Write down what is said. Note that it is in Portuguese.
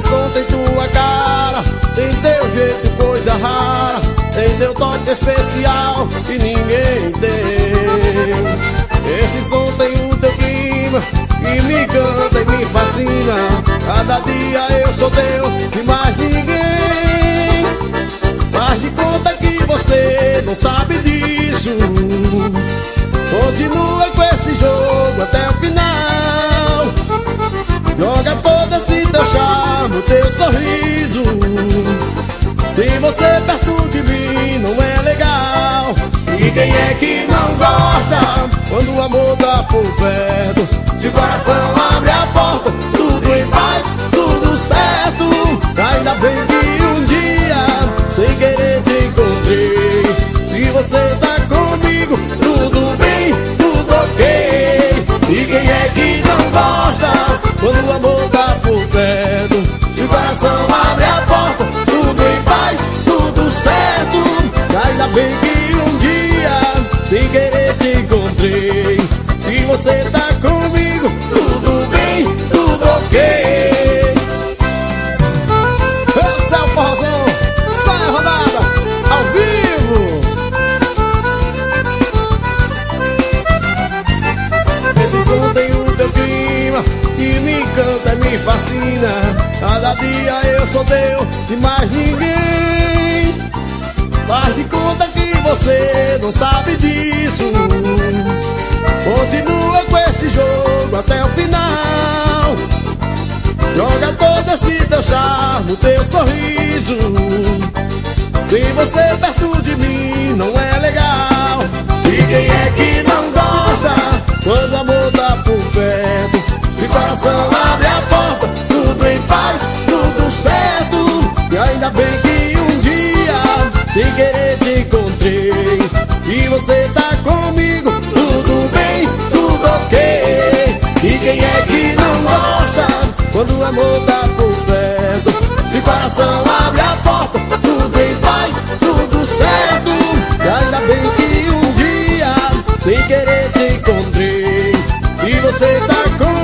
som tem tua cara Tem teu jeito, coisa rara Tem teu toque especial que ninguém tem. Esse som tem o teu clima Que me canta e me fascina. Cada dia eu sou teu e mais ninguém. Faz de conta que você não sabe disso. Continua com teu sorriso. Se você perto de mim não é legal. E quem é que não gosta quando o amor tá por perto. Se o coração abre a porta, tudo em paz, tudo certo coração abre a porta, tudo em paz, tudo certo. Ainda bem que um dia, sem querer te encontrei. Se você tá comigo, dia eu sou teu e mais ninguém. Faz de conta que você não sabe disso. Continua com esse jogo até o final. Joga todo esse teu charme, teu sorriso. Se você perto de mim não é legal. E quem é que não gosta. Quando o amor tá por perto o coração abre a porta, tudo em paz, ainda bem que um dia, sem querer te encontrei. Se você tá comigo, tudo bem, tudo ok. E quem é que não gosta quando o amor tá por perto Se o coração abre a porta, tudo em paz, tudo certo. E ainda bem que um dia, sem querer te encontrei. Se você tá comigo